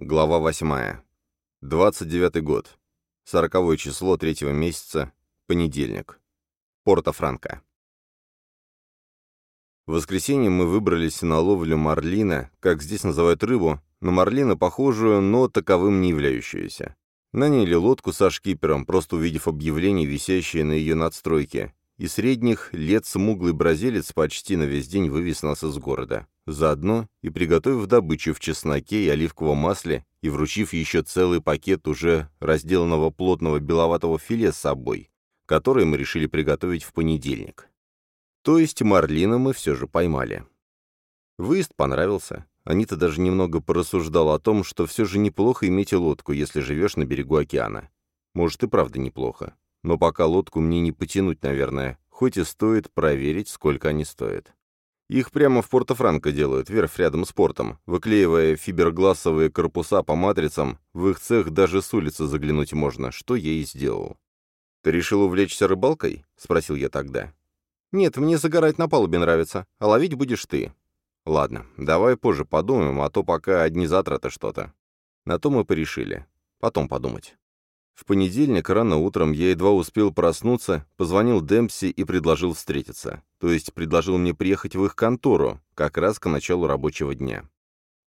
Глава 8. 29 год. 40 число третьего месяца. Понедельник. Порто-Франко. В воскресенье мы выбрались на ловлю марлина, как здесь называют рыбу, на марлина похожую, но таковым не являющуюся. Наняли лодку со шкипером, просто увидев объявление, висящее на ее надстройке, и средних лет смуглый бразилец почти на весь день вывез нас из города. Заодно и приготовив добычу в чесноке и оливковом масле, и вручив еще целый пакет уже разделанного плотного беловатого филе с собой, который мы решили приготовить в понедельник. То есть марлина мы все же поймали. Выезд понравился. Анита даже немного порассуждала о том, что все же неплохо иметь лодку, если живешь на берегу океана. Может и правда неплохо. Но пока лодку мне не потянуть, наверное, хоть и стоит проверить, сколько они стоят. Их прямо в Порто-Франко делают, верфь рядом с портом, выклеивая фиберглассовые корпуса по матрицам, в их цех даже с улицы заглянуть можно, что я и сделал. «Ты решил увлечься рыбалкой?» — спросил я тогда. «Нет, мне загорать на палубе нравится, а ловить будешь ты». «Ладно, давай позже подумаем, а то пока одни затраты что-то». На то мы порешили. Потом подумать. В понедельник рано утром я едва успел проснуться, позвонил Демпси и предложил встретиться. То есть предложил мне приехать в их контору, как раз к началу рабочего дня.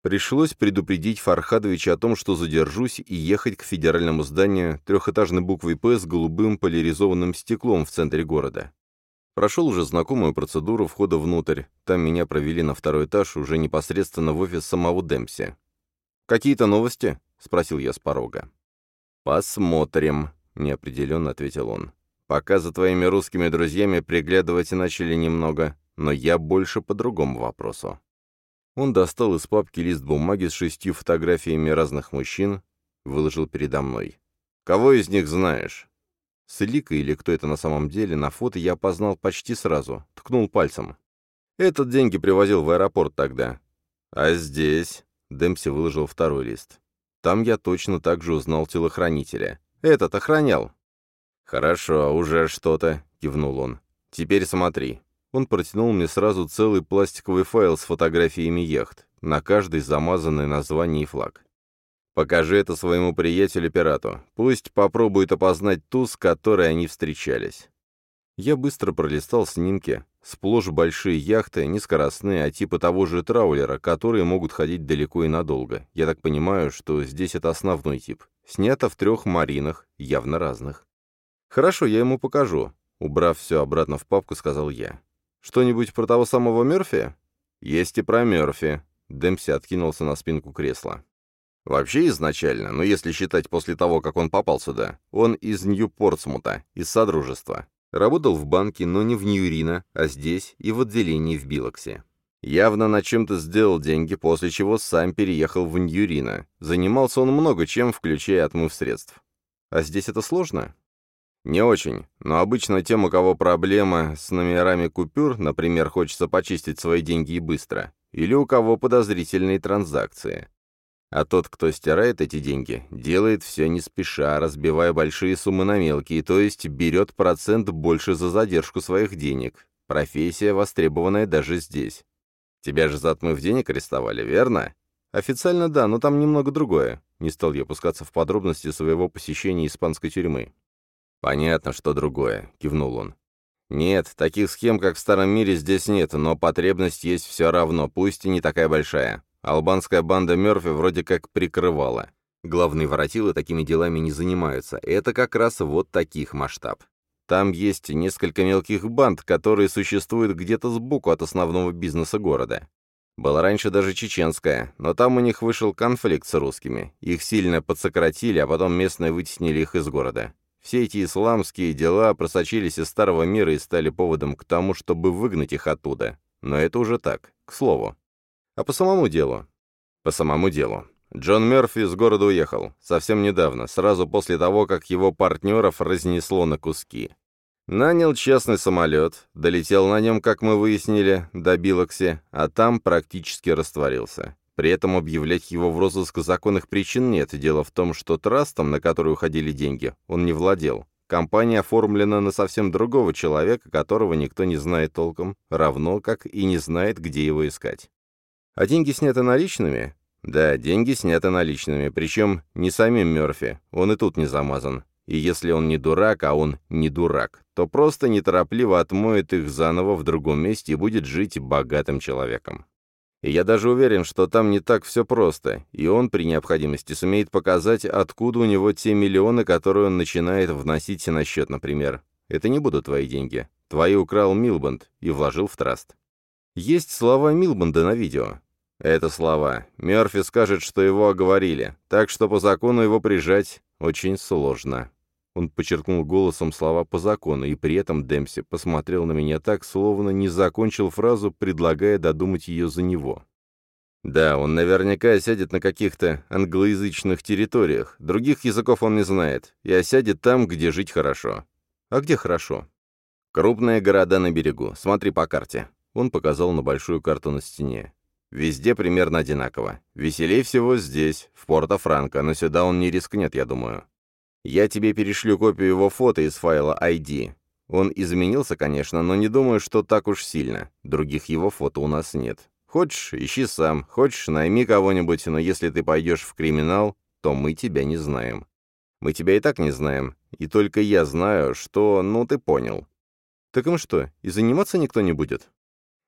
Пришлось предупредить Фархадовича о том, что задержусь, и ехать к федеральному зданию трехэтажной буквой «П» с голубым поляризованным стеклом в центре города. Прошел уже знакомую процедуру входа внутрь. Там меня провели на второй этаж, уже непосредственно в офис самого Демпси. «Какие-то новости?» — спросил я с порога. «Посмотрим», — неопределенно ответил он. «Пока за твоими русскими друзьями приглядывать начали немного, но я больше по другому вопросу». Он достал из папки лист бумаги с шестью фотографиями разных мужчин, выложил передо мной. «Кого из них знаешь?» Слика или кто это на самом деле, на фото я опознал почти сразу, ткнул пальцем. «Этот деньги привозил в аэропорт тогда». «А здесь?» — Демпси выложил второй лист. Там я точно так же узнал телохранителя. Этот охранял. «Хорошо, уже что-то», — кивнул он. «Теперь смотри». Он протянул мне сразу целый пластиковый файл с фотографиями яхт, на каждой замазанное название и флаг. «Покажи это своему приятелю-пирату. Пусть попробует опознать ту, с которой они встречались». Я быстро пролистал снимки. Сплошь большие яхты, не скоростные, а типа того же траулера, которые могут ходить далеко и надолго. Я так понимаю, что здесь это основной тип. Снято в трех маринах, явно разных. «Хорошо, я ему покажу», — убрав все обратно в папку, сказал я. «Что-нибудь про того самого Мерфи?» «Есть и про Мерфи», — Демпси откинулся на спинку кресла. «Вообще изначально, но если считать после того, как он попал сюда, он из Нью-Портсмута, из Содружества. Работал в банке, но не в Ньюрина, а здесь и в отделении в Билоксе. Явно на чем-то сделал деньги, после чего сам переехал в Ньюрина. Занимался он много чем, включая отмыв средств. А здесь это сложно? Не очень, но обычно тем, у кого проблема с номерами купюр, например, хочется почистить свои деньги и быстро, или у кого подозрительные транзакции. А тот, кто стирает эти деньги, делает все не спеша, разбивая большие суммы на мелкие, то есть берет процент больше за задержку своих денег. Профессия, востребованная даже здесь. Тебя же за отмыв денег арестовали, верно? Официально да, но там немного другое. Не стал я пускаться в подробности своего посещения испанской тюрьмы. Понятно, что другое, кивнул он. Нет, таких схем, как в Старом мире, здесь нет, но потребность есть все равно, пусть и не такая большая. Албанская банда Мёрфи вроде как прикрывала. Главные воротилы такими делами не занимаются. Это как раз вот таких масштаб. Там есть несколько мелких банд, которые существуют где-то сбоку от основного бизнеса города. Была раньше даже чеченская, но там у них вышел конфликт с русскими. Их сильно подсократили, а потом местные вытеснили их из города. Все эти исламские дела просочились из старого мира и стали поводом к тому, чтобы выгнать их оттуда. Но это уже так, к слову. А по самому делу? По самому делу. Джон Мерфи из города уехал. Совсем недавно, сразу после того, как его партнеров разнесло на куски. Нанял частный самолет, долетел на нем, как мы выяснили, до Билокси, а там практически растворился. При этом объявлять его в розыск законных причин нет. Дело в том, что трастом, на который уходили деньги, он не владел. Компания оформлена на совсем другого человека, которого никто не знает толком, равно как и не знает, где его искать. А деньги сняты наличными? Да, деньги сняты наличными, причем не самим Мёрфи, он и тут не замазан. И если он не дурак, а он не дурак, то просто неторопливо отмоет их заново в другом месте и будет жить богатым человеком. И я даже уверен, что там не так все просто, и он при необходимости сумеет показать, откуда у него те миллионы, которые он начинает вносить на счет, например. Это не будут твои деньги. Твои украл Милбанд и вложил в траст. Есть слова Милбанда на видео. Это слова. Мёрфи скажет, что его оговорили, так что по закону его прижать очень сложно. Он подчеркнул голосом слова «по закону», и при этом Демпси посмотрел на меня так, словно не закончил фразу, предлагая додумать ее за него. Да, он наверняка сядет на каких-то англоязычных территориях, других языков он не знает, и осядет там, где жить хорошо. А где хорошо? Крупные города на берегу, смотри по карте. Он показал на большую карту на стене. Везде примерно одинаково. Веселей всего здесь, в Порто-Франко, но сюда он не рискнет, я думаю. Я тебе перешлю копию его фото из файла ID. Он изменился, конечно, но не думаю, что так уж сильно. Других его фото у нас нет. Хочешь, ищи сам, хочешь, найми кого-нибудь, но если ты пойдешь в криминал, то мы тебя не знаем. Мы тебя и так не знаем, и только я знаю, что, ну, ты понял. Так им что, и заниматься никто не будет?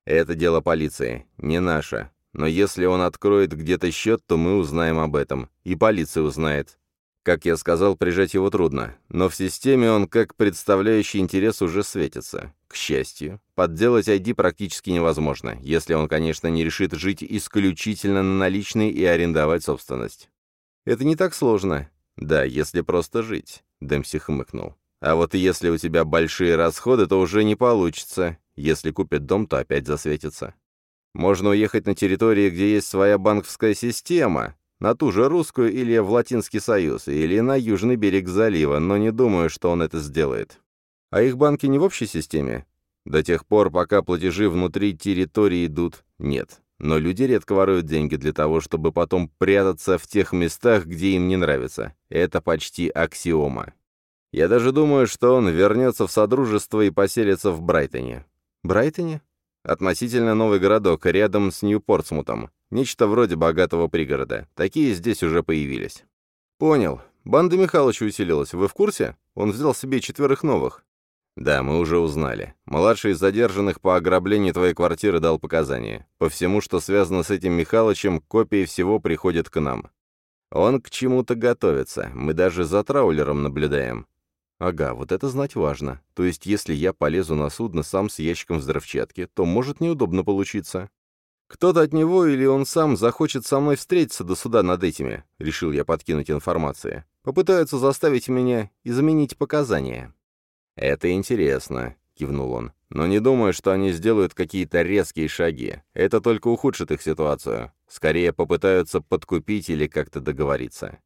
Это дело полиции, не наше. Но если он откроет где-то счет, то мы узнаем об этом, и полиция узнает. Как я сказал, прижать его трудно, но в системе он как представляющий интерес уже светится. К счастью, подделать ID практически невозможно, если он, конечно, не решит жить исключительно на наличные и арендовать собственность. Это не так сложно. Да, если просто жить, Дэмси хмыкнул. А вот если у тебя большие расходы, то уже не получится. Если купит дом, то опять засветится. Можно уехать на территории, где есть своя банковская система, на ту же русскую или в Латинский Союз, или на южный берег залива, но не думаю, что он это сделает. А их банки не в общей системе? До тех пор, пока платежи внутри территории идут, нет. Но люди редко воруют деньги для того, чтобы потом прятаться в тех местах, где им не нравится. Это почти аксиома. Я даже думаю, что он вернется в Содружество и поселится в Брайтоне. Брайтоне? Относительно новый городок, рядом с Нью-Портсмутом. Нечто вроде богатого пригорода. Такие здесь уже появились. Понял. Банда Михалыча усилилась. Вы в курсе? Он взял себе четверых новых. Да, мы уже узнали. Младший из задержанных по ограблению твоей квартиры дал показания. По всему, что связано с этим Михалычем, копии всего приходят к нам. Он к чему-то готовится. Мы даже за траулером наблюдаем. Ага, вот это знать важно. То есть, если я полезу на судно сам с ящиком взрывчатки, то может неудобно получиться. «Кто-то от него или он сам захочет со мной встретиться до суда над этими», — решил я подкинуть информации. «Попытаются заставить меня изменить показания». «Это интересно», — кивнул он. «Но не думаю, что они сделают какие-то резкие шаги. Это только ухудшит их ситуацию. Скорее попытаются подкупить или как-то договориться.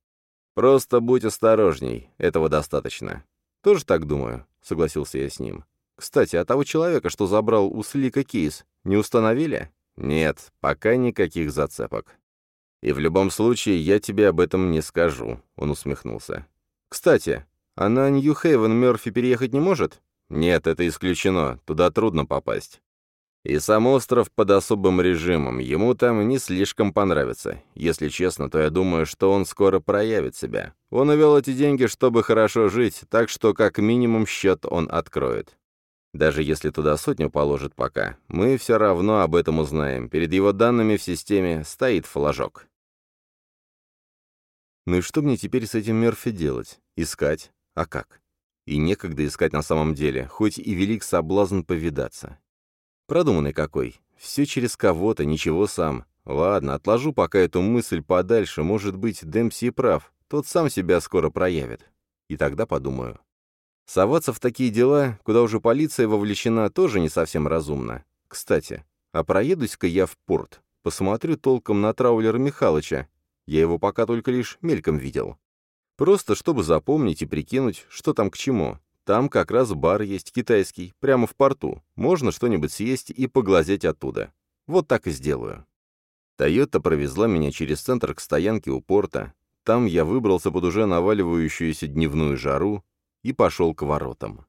Просто будь осторожней, этого достаточно». «Тоже так думаю», — согласился я с ним. «Кстати, а того человека, что забрал у Слика кейс, не установили?» «Нет, пока никаких зацепок». «И в любом случае я тебе об этом не скажу», — он усмехнулся. «Кстати, а на Нью-Хейвен Мёрфи переехать не может?» «Нет, это исключено, туда трудно попасть». И сам остров под особым режимом, ему там не слишком понравится. Если честно, то я думаю, что он скоро проявит себя. Он увел эти деньги, чтобы хорошо жить, так что как минимум счет он откроет. Даже если туда сотню положит пока, мы все равно об этом узнаем. Перед его данными в системе стоит флажок. Ну и что мне теперь с этим Мерфи делать? Искать? А как? И некогда искать на самом деле, хоть и велик соблазн повидаться. Продуманный какой. Все через кого-то, ничего сам. Ладно, отложу пока эту мысль подальше, может быть, Демпси прав, тот сам себя скоро проявит. И тогда подумаю. Соваться в такие дела, куда уже полиция вовлечена, тоже не совсем разумно. Кстати, а проедусь-ка я в порт, посмотрю толком на траулер Михалыча. Я его пока только лишь мельком видел. Просто чтобы запомнить и прикинуть, что там к чему. Там как раз бар есть китайский, прямо в порту. Можно что-нибудь съесть и поглазеть оттуда. Вот так и сделаю. Тойота провезла меня через центр к стоянке у порта. Там я выбрался под уже наваливающуюся дневную жару, и пошел к воротам.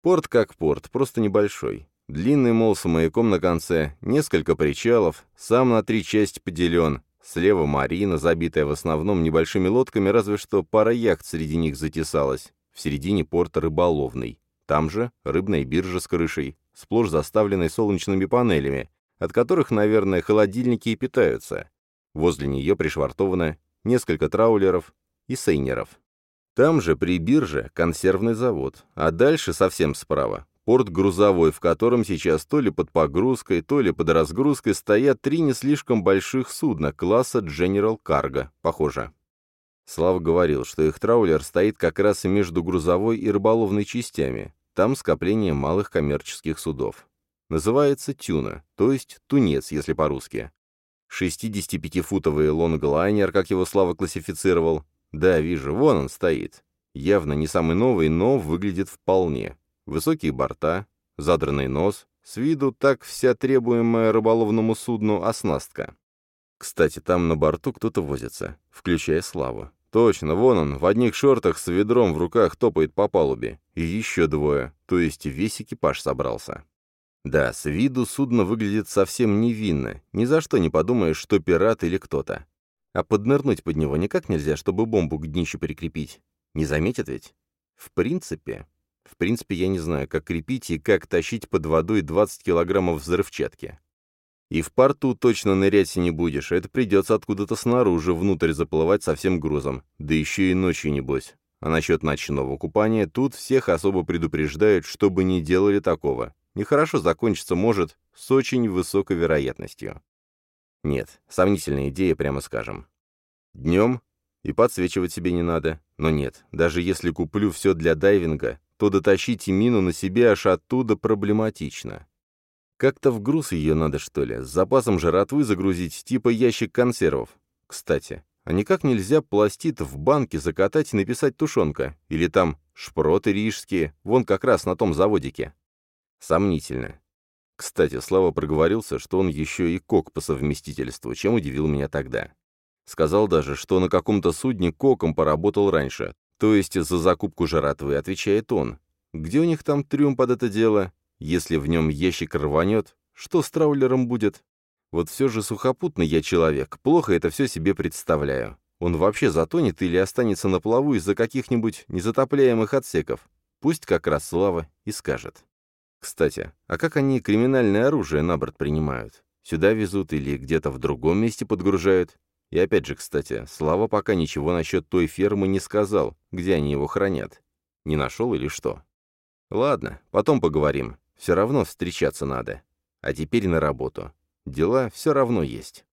Порт как порт, просто небольшой. Длинный мол с маяком на конце, несколько причалов, сам на три части поделен, Слева Марина, забитая в основном небольшими лодками, разве что пара яхт среди них затесалась. В середине порта рыболовный. Там же рыбная биржа с крышей, сплошь заставленной солнечными панелями, от которых, наверное, холодильники и питаются. Возле нее пришвартовано несколько траулеров и сейнеров. Там же при бирже консервный завод, а дальше совсем справа порт грузовой, в котором сейчас то ли под погрузкой, то ли под разгрузкой стоят три не слишком больших судна класса General Cargo, похоже. Слава говорил, что их траулер стоит как раз между грузовой и рыболовной частями. Там скопление малых коммерческих судов. Называется тюна, то есть тунец, если по-русски. 65-футовый лонглайнер, как его Слава классифицировал. Да, вижу, вон он стоит. Явно не самый новый, но выглядит вполне. Высокие борта, задранный нос, с виду так вся требуемая рыболовному судну оснастка. Кстати, там на борту кто-то возится, включая Славу. Точно, вон он, в одних шортах с ведром в руках топает по палубе. И еще двое, то есть весь экипаж собрался. Да, с виду судно выглядит совсем невинно, ни за что не подумаешь, что пират или кто-то. А поднырнуть под него никак нельзя, чтобы бомбу к днищу прикрепить. Не заметят ведь? В принципе. В принципе, я не знаю, как крепить и как тащить под водой 20 килограммов взрывчатки. И в порту точно нырять не будешь, это придется откуда-то снаружи внутрь заплывать со всем грузом, да еще и ночью небось. А насчет ночного купания тут всех особо предупреждают, чтобы не делали такого. Нехорошо закончиться может с очень высокой вероятностью. Нет, сомнительная идея, прямо скажем. Днем и подсвечивать себе не надо. Но нет, даже если куплю все для дайвинга, то дотащить мину на себе аж оттуда проблематично. Как-то в груз ее надо, что ли, с запасом жратвы загрузить, типа ящик консервов. Кстати, а никак нельзя пластит в банке закатать и написать тушенка? Или там шпроты рижские, вон как раз на том заводике? Сомнительно. Кстати, Слава проговорился, что он еще и кок по совместительству, чем удивил меня тогда. Сказал даже, что на каком-то судне коком поработал раньше, то есть за закупку жратвы, отвечает он. Где у них там трюм под это дело? Если в нем ящик рванет, что с траулером будет? Вот все же сухопутный я человек, плохо это все себе представляю. Он вообще затонет или останется на плаву из-за каких-нибудь незатопляемых отсеков? Пусть как раз Слава и скажет. Кстати, а как они криминальное оружие на борт принимают? Сюда везут или где-то в другом месте подгружают? И опять же, кстати, Слава пока ничего насчет той фермы не сказал, где они его хранят. Не нашел или что? Ладно, потом поговорим. Все равно встречаться надо. А теперь на работу. Дела все равно есть.